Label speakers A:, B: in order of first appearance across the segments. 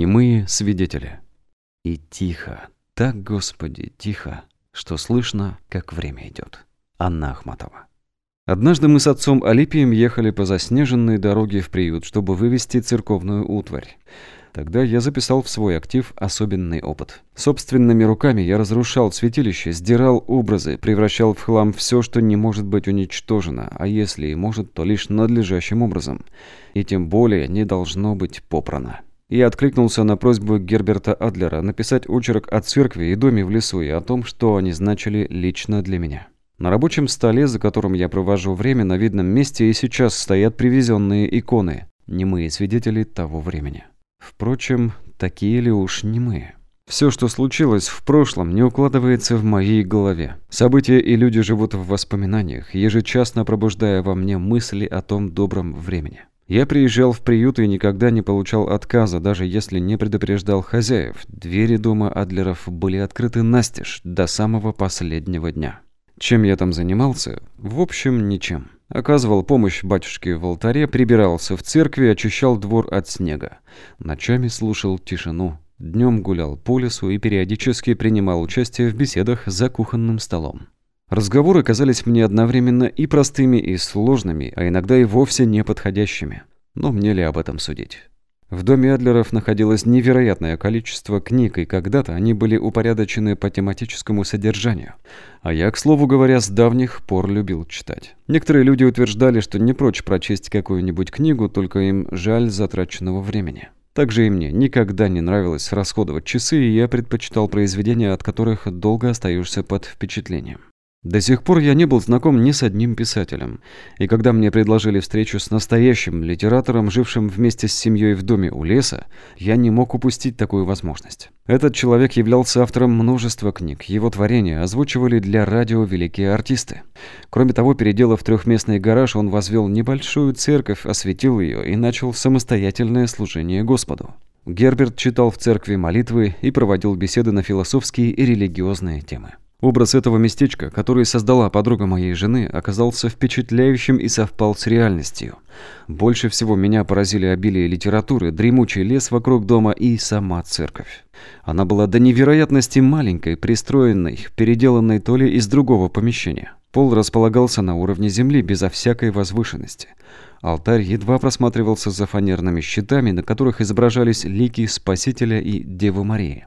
A: Немые свидетели. И тихо, так, Господи, тихо, что слышно, как время идет. Анна Ахматова. Однажды мы с отцом Алипием ехали по заснеженной дороге в приют, чтобы вывести церковную утварь. Тогда я записал в свой актив особенный опыт. Собственными руками я разрушал святилище, сдирал образы, превращал в хлам все, что не может быть уничтожено, а если и может, то лишь надлежащим образом. И тем более не должно быть попрано. Я откликнулся на просьбу Герберта Адлера написать очерк о церкви и доме в лесу и о том, что они значили лично для меня. На рабочем столе, за которым я провожу время, на видном месте и сейчас стоят привезенные иконы, немые свидетели того времени. Впрочем, такие ли уж немые? Все, что случилось в прошлом, не укладывается в моей голове. События и люди живут в воспоминаниях, ежечасно пробуждая во мне мысли о том добром времени. Я приезжал в приют и никогда не получал отказа, даже если не предупреждал хозяев. Двери дома Адлеров были открыты настежь до самого последнего дня. Чем я там занимался? В общем, ничем. Оказывал помощь батюшке в алтаре, прибирался в церкви, очищал двор от снега. Ночами слушал тишину. Днем гулял по лесу и периодически принимал участие в беседах за кухонным столом. Разговоры казались мне одновременно и простыми, и сложными, а иногда и вовсе неподходящими. Но мне ли об этом судить? В доме Адлеров находилось невероятное количество книг, и когда-то они были упорядочены по тематическому содержанию. А я, к слову говоря, с давних пор любил читать. Некоторые люди утверждали, что не прочь прочесть какую-нибудь книгу, только им жаль затраченного времени. Также и мне никогда не нравилось расходовать часы, и я предпочитал произведения, от которых долго остаешься под впечатлением. До сих пор я не был знаком ни с одним писателем, и когда мне предложили встречу с настоящим литератором, жившим вместе с семьей в доме у леса, я не мог упустить такую возможность. Этот человек являлся автором множества книг, его творения озвучивали для радио великие артисты. Кроме того, переделав трехместный гараж, он возвел небольшую церковь, осветил ее и начал самостоятельное служение Господу. Герберт читал в церкви молитвы и проводил беседы на философские и религиозные темы. Образ этого местечка, который создала подруга моей жены, оказался впечатляющим и совпал с реальностью. Больше всего меня поразили обилие литературы, дремучий лес вокруг дома и сама церковь. Она была до невероятности маленькой, пристроенной, переделанной то ли из другого помещения. Пол располагался на уровне земли, безо всякой возвышенности. Алтарь едва просматривался за фанерными щитами, на которых изображались лики Спасителя и Девы Марии.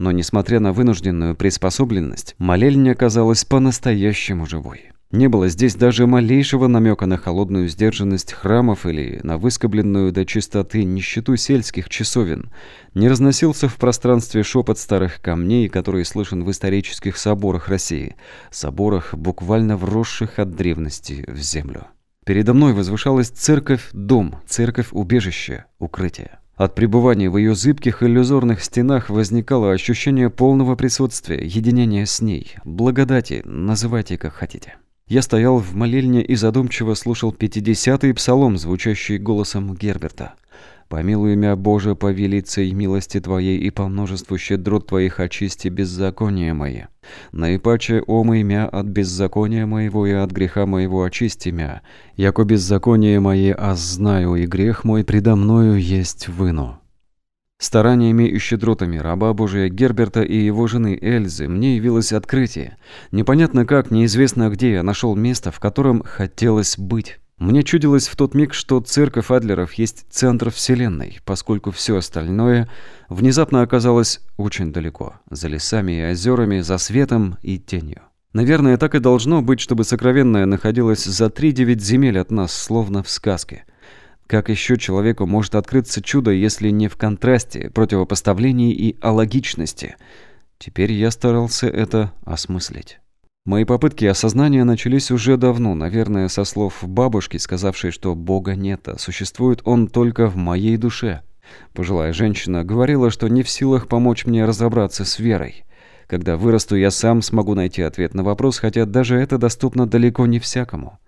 A: Но несмотря на вынужденную приспособленность, молельня оказалась по-настоящему живой. Не было здесь даже малейшего намека на холодную сдержанность храмов или на выскобленную до чистоты нищету сельских часовен. Не разносился в пространстве шепот старых камней, который слышен в исторических соборах России. Соборах, буквально вросших от древности в землю. Передо мной возвышалась церковь-дом, церковь-убежище, укрытие. От пребывания в ее зыбких иллюзорных стенах возникало ощущение полного присутствия, единения с ней, благодати, называйте как хотите. Я стоял в молельне и задумчиво слушал пятидесятый псалом, звучащий голосом Герберта. Помилуй мя, Боже, по велицей милости Твоей и по множеству щедрот Твоих очисти беззакония мое. Наипаче омый мя от беззакония моего и от греха моего очисти мя, яко беззаконие мое аз знаю, и грех мой предо мною есть выну». Стараниями и щедротами раба Божия Герберта и его жены Эльзы мне явилось открытие. Непонятно как, неизвестно где я нашел место, в котором хотелось быть. Мне чудилось в тот миг, что церковь Адлеров есть центр Вселенной, поскольку все остальное внезапно оказалось очень далеко, за лесами и озерами, за светом и тенью. Наверное, так и должно быть, чтобы сокровенное находилось за три-девять земель от нас, словно в сказке. Как еще человеку может открыться чудо, если не в контрасте, противопоставлении и алогичности? Теперь я старался это осмыслить. Мои попытки осознания начались уже давно, наверное, со слов бабушки, сказавшей, что Бога нет, а существует Он только в моей душе. Пожилая женщина говорила, что не в силах помочь мне разобраться с верой. Когда вырасту, я сам смогу найти ответ на вопрос, хотя даже это доступно далеко не всякому.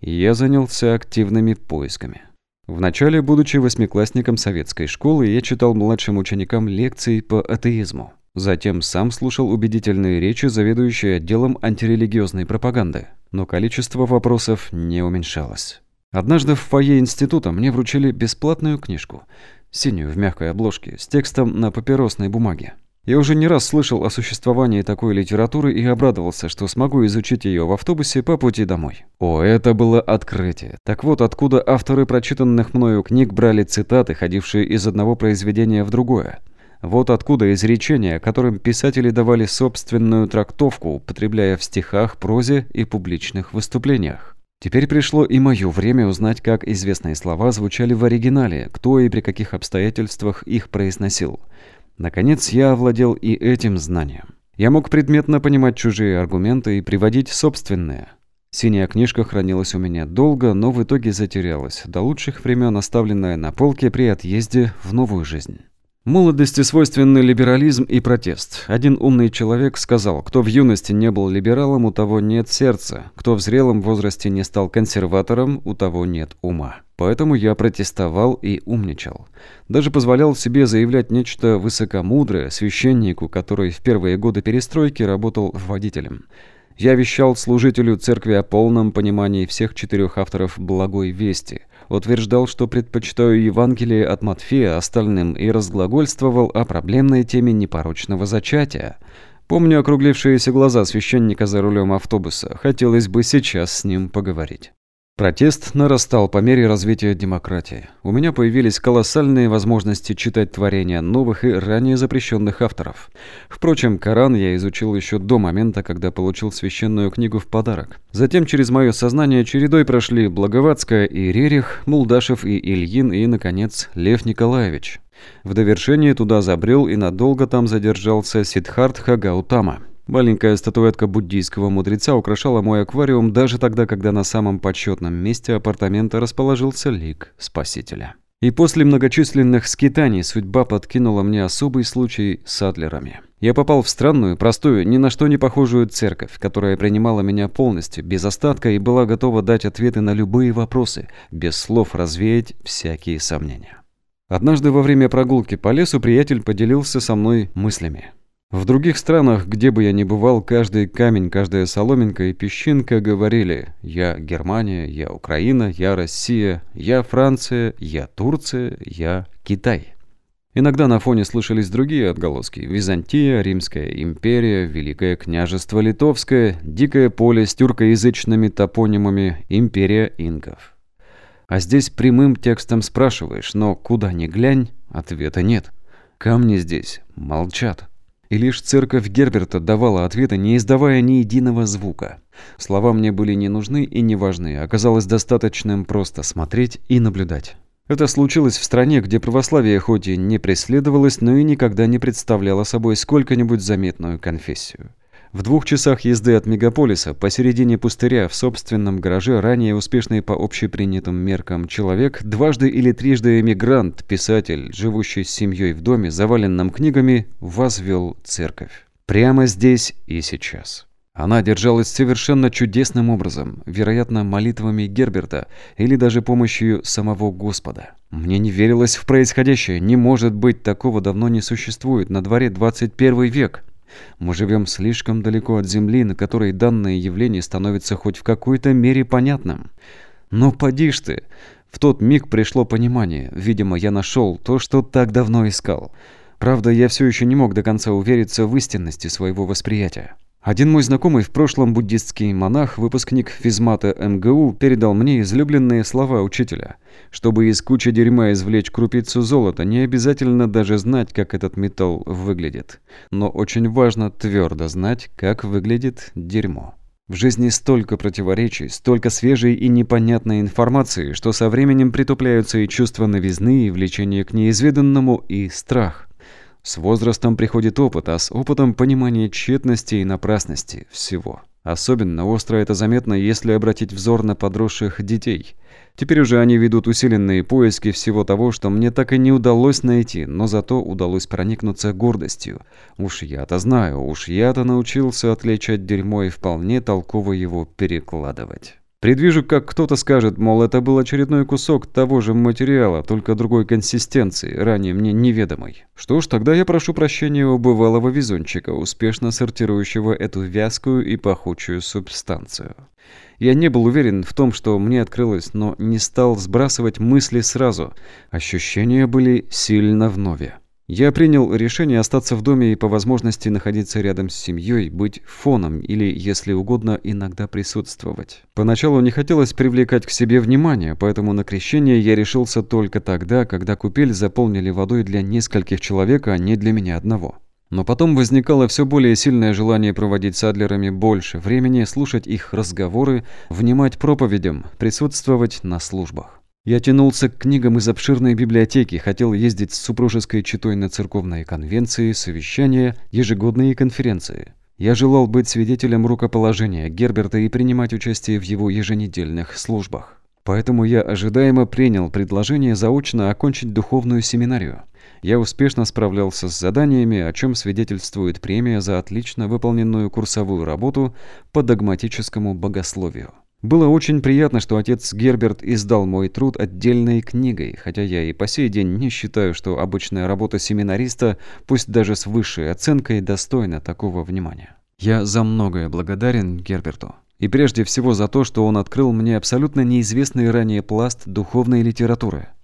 A: И я занялся активными поисками. Вначале, будучи восьмиклассником советской школы, я читал младшим ученикам лекции по атеизму. Затем сам слушал убедительные речи заведующей отделом антирелигиозной пропаганды. Но количество вопросов не уменьшалось. Однажды в фойе института мне вручили бесплатную книжку синюю в мягкой обложке, с текстом на папиросной бумаге. Я уже не раз слышал о существовании такой литературы и обрадовался, что смогу изучить ее в автобусе по пути домой. О, это было открытие. Так вот, откуда авторы прочитанных мною книг брали цитаты, ходившие из одного произведения в другое. Вот откуда изречения, которым писатели давали собственную трактовку, употребляя в стихах, прозе и публичных выступлениях. Теперь пришло и мое время узнать, как известные слова звучали в оригинале, кто и при каких обстоятельствах их произносил. Наконец, я овладел и этим знанием. Я мог предметно понимать чужие аргументы и приводить собственные. Синяя книжка хранилась у меня долго, но в итоге затерялась, до лучших времен оставленная на полке при отъезде в новую жизнь. Молодости свойственны либерализм и протест. Один умный человек сказал, кто в юности не был либералом, у того нет сердца, кто в зрелом возрасте не стал консерватором, у того нет ума. Поэтому я протестовал и умничал. Даже позволял себе заявлять нечто высокомудрое священнику, который в первые годы перестройки работал водителем. Я вещал служителю церкви о полном понимании всех четырех авторов «Благой вести», утверждал, что предпочитаю Евангелие от Матфея остальным и разглагольствовал о проблемной теме непорочного зачатия. Помню округлившиеся глаза священника за рулем автобуса. Хотелось бы сейчас с ним поговорить. Протест нарастал по мере развития демократии. У меня появились колоссальные возможности читать творения новых и ранее запрещенных авторов. Впрочем, Коран я изучил еще до момента, когда получил священную книгу в подарок. Затем через мое сознание чередой прошли Благоватская и Рерих, Мулдашев и Ильин и, наконец, Лев Николаевич. В довершение туда забрел и надолго там задержался Сиддхартха Гаутама. Маленькая статуэтка буддийского мудреца украшала мой аквариум даже тогда, когда на самом почетном месте апартамента расположился лик Спасителя. И после многочисленных скитаний судьба подкинула мне особый случай с адлерами. Я попал в странную, простую, ни на что не похожую церковь, которая принимала меня полностью, без остатка и была готова дать ответы на любые вопросы, без слов развеять всякие сомнения. Однажды во время прогулки по лесу приятель поделился со мной мыслями. В других странах, где бы я ни бывал, каждый камень, каждая соломинка и песчинка говорили «Я Германия», «Я Украина», «Я Россия», «Я Франция», «Я Турция», «Я Китай». Иногда на фоне слышались другие отголоски. Византия, Римская империя, Великое княжество Литовское, Дикое поле с тюркоязычными топонимами, Империя инков. А здесь прямым текстом спрашиваешь, но куда ни глянь, ответа нет. Камни здесь молчат. И лишь церковь Герберта давала ответы, не издавая ни единого звука. Слова мне были не нужны и не важны, оказалось достаточным просто смотреть и наблюдать. Это случилось в стране, где православие хоть и не преследовалось, но и никогда не представляло собой сколько-нибудь заметную конфессию. В двух часах езды от мегаполиса, посередине пустыря, в собственном гараже, ранее успешный по общепринятым меркам человек, дважды или трижды эмигрант, писатель, живущий с семьей в доме, заваленном книгами, возвел церковь. Прямо здесь и сейчас. Она держалась совершенно чудесным образом, вероятно, молитвами Герберта или даже помощью самого Господа. Мне не верилось в происходящее, не может быть, такого давно не существует, на дворе 21 век. Мы живем слишком далеко от Земли, на которой данное явление становится хоть в какой-то мере понятным. Но поди ж ты! В тот миг пришло понимание. Видимо, я нашел то, что так давно искал. Правда, я все еще не мог до конца увериться в истинности своего восприятия. Один мой знакомый в прошлом буддистский монах, выпускник физмата МГУ, передал мне излюбленные слова учителя. Чтобы из кучи дерьма извлечь крупицу золота, не обязательно даже знать, как этот металл выглядит. Но очень важно твердо знать, как выглядит дерьмо. В жизни столько противоречий, столько свежей и непонятной информации, что со временем притупляются и чувство новизны, и влечение к неизведанному, и страх. С возрастом приходит опыт, а с опытом понимание тщетности и напрасности всего. Особенно остро это заметно, если обратить взор на подросших детей. Теперь уже они ведут усиленные поиски всего того, что мне так и не удалось найти, но зато удалось проникнуться гордостью. Уж я-то знаю, уж я-то научился отличать дерьмо и вполне толково его перекладывать. Предвижу, как кто-то скажет, мол, это был очередной кусок того же материала, только другой консистенции, ранее мне неведомой. Что ж, тогда я прошу прощения у бывалого везунчика, успешно сортирующего эту вязкую и пахучую субстанцию. Я не был уверен в том, что мне открылось, но не стал сбрасывать мысли сразу. Ощущения были сильно вновь. Я принял решение остаться в доме и по возможности находиться рядом с семьей, быть фоном или, если угодно, иногда присутствовать. Поначалу не хотелось привлекать к себе внимание, поэтому на крещение я решился только тогда, когда купель заполнили водой для нескольких человек, а не для меня одного. Но потом возникало все более сильное желание проводить с Адлерами больше времени, слушать их разговоры, внимать проповедям, присутствовать на службах. Я тянулся к книгам из обширной библиотеки, хотел ездить с супружеской четой на церковные конвенции, совещания, ежегодные конференции. Я желал быть свидетелем рукоположения Герберта и принимать участие в его еженедельных службах. Поэтому я ожидаемо принял предложение заочно окончить духовную семинарию. Я успешно справлялся с заданиями, о чем свидетельствует премия за отлично выполненную курсовую работу по догматическому богословию. Было очень приятно, что отец Герберт издал мой труд отдельной книгой, хотя я и по сей день не считаю, что обычная работа семинариста, пусть даже с высшей оценкой, достойна такого внимания. Я за многое благодарен Герберту. И прежде всего за то, что он открыл мне абсолютно неизвестный ранее пласт духовной литературы –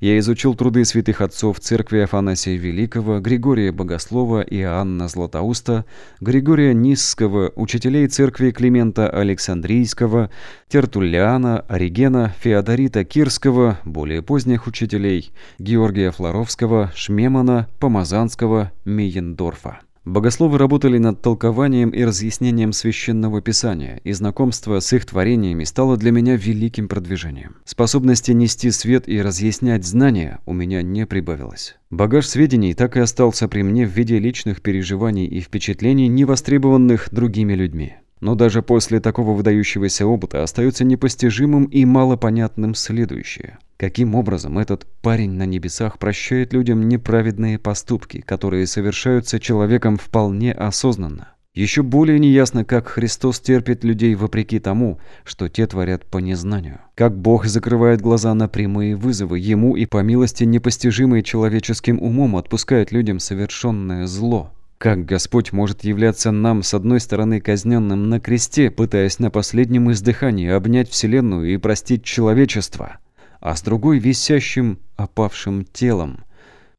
A: я изучил труды святых отцов церкви Афанасия Великого, Григория Богослова и Иоанна Златоуста, Григория Нисского, учителей церкви Климента Александрийского, Тертуллиана, Оригена, Феодорита Кирского, более поздних учителей, Георгия Флоровского, Шмемана, Помазанского, Мейендорфа. Богословы работали над толкованием и разъяснением священного писания, и знакомство с их творениями стало для меня великим продвижением. Способности нести свет и разъяснять знания у меня не прибавилось. Багаж сведений так и остался при мне в виде личных переживаний и впечатлений, не востребованных другими людьми. Но даже после такого выдающегося опыта остается непостижимым и малопонятным следующее. Каким образом этот парень на небесах прощает людям неправедные поступки, которые совершаются человеком вполне осознанно? Еще более неясно, как Христос терпит людей вопреки тому, что те творят по незнанию. Как Бог закрывает глаза на прямые вызовы Ему и по милости непостижимой человеческим умом отпускает людям совершенное зло. Как Господь может являться нам, с одной стороны, казненным на кресте, пытаясь на последнем издыхании обнять Вселенную и простить человечество – а с другой висящим, опавшим телом.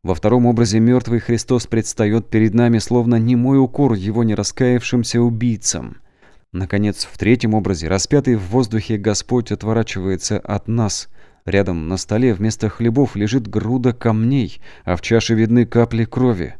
A: Во втором образе мертвый Христос предстает перед нами, словно немой укор его нераскаявшимся убийцам. Наконец, в третьем образе распятый в воздухе Господь отворачивается от нас. Рядом на столе вместо хлебов лежит груда камней, а в чаше видны капли крови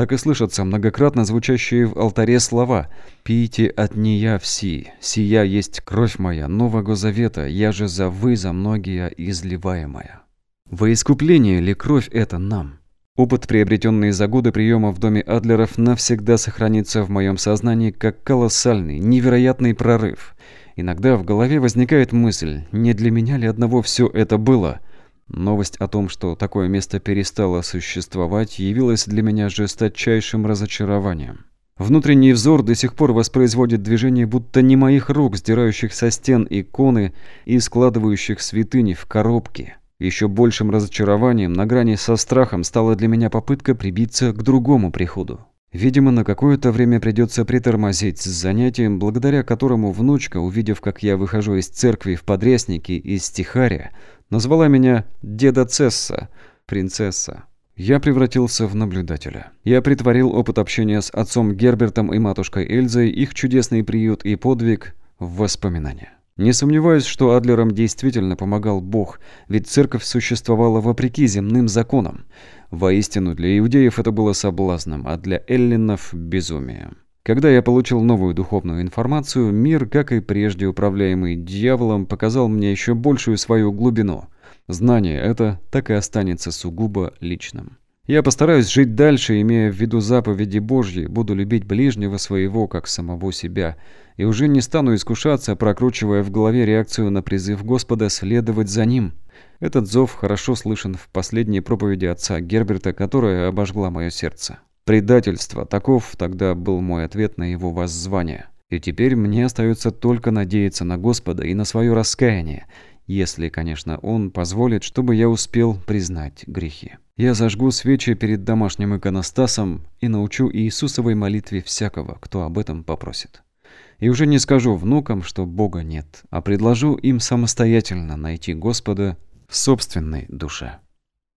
A: так и слышатся многократно звучащие в алтаре слова «Пейте от нея все, сия есть кровь моя Нового Завета, я же за вы, за многие изливаемая». Во искупление ли кровь это нам? Опыт, приобретенный за годы приема в доме Адлеров, навсегда сохранится в моем сознании как колоссальный, невероятный прорыв. Иногда в голове возникает мысль, не для меня ли одного все это было – Новость о том, что такое место перестало существовать, явилась для меня жесточайшим разочарованием. Внутренний взор до сих пор воспроизводит движение будто не моих рук, сдирающих со стен иконы и складывающих святыни в коробки. Еще большим разочарованием на грани со страхом стала для меня попытка прибиться к другому приходу. Видимо, на какое-то время придется притормозить с занятием, благодаря которому внучка, увидев, как я выхожу из церкви в подряснике из стихаря, Назвала меня «деда Цесса», «принцесса». Я превратился в наблюдателя. Я притворил опыт общения с отцом Гербертом и матушкой Эльзой, их чудесный приют и подвиг в воспоминания. Не сомневаюсь, что Адлерам действительно помогал Бог, ведь церковь существовала вопреки земным законам. Воистину, для иудеев это было соблазном, а для эллинов – безумием. Когда я получил новую духовную информацию, мир, как и прежде управляемый дьяволом, показал мне еще большую свою глубину. Знание это так и останется сугубо личным. Я постараюсь жить дальше, имея в виду заповеди Божьи, буду любить ближнего своего, как самого себя, и уже не стану искушаться, прокручивая в голове реакцию на призыв Господа следовать за Ним. Этот зов хорошо слышен в последней проповеди отца Герберта, которая обожгла мое сердце. Предательство. Таков тогда был мой ответ на его воззвание. И теперь мне остается только надеяться на Господа и на свое раскаяние, если, конечно, Он позволит, чтобы я успел признать грехи. Я зажгу свечи перед домашним иконостасом и научу Иисусовой молитве всякого, кто об этом попросит. И уже не скажу внукам, что Бога нет, а предложу им самостоятельно найти Господа в собственной душе.